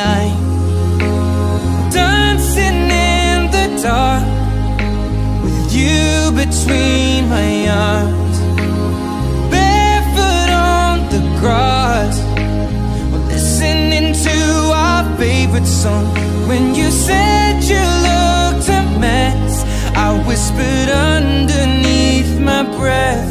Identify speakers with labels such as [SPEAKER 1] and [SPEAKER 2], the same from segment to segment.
[SPEAKER 1] I'm dancing in the dark with you between my arms, barefoot on the grass. We're listening to our favorite song. When you said you looked a mess, I whispered underneath my breath,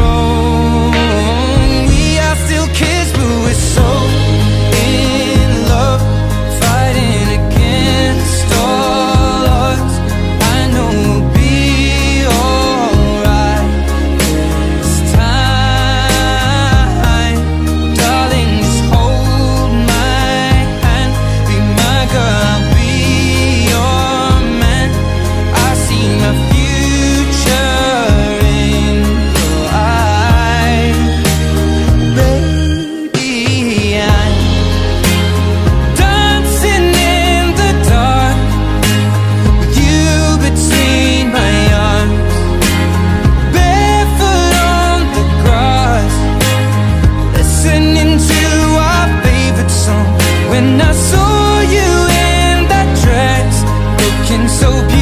[SPEAKER 1] our favorite song. When I saw you in that dress, looking so beautiful,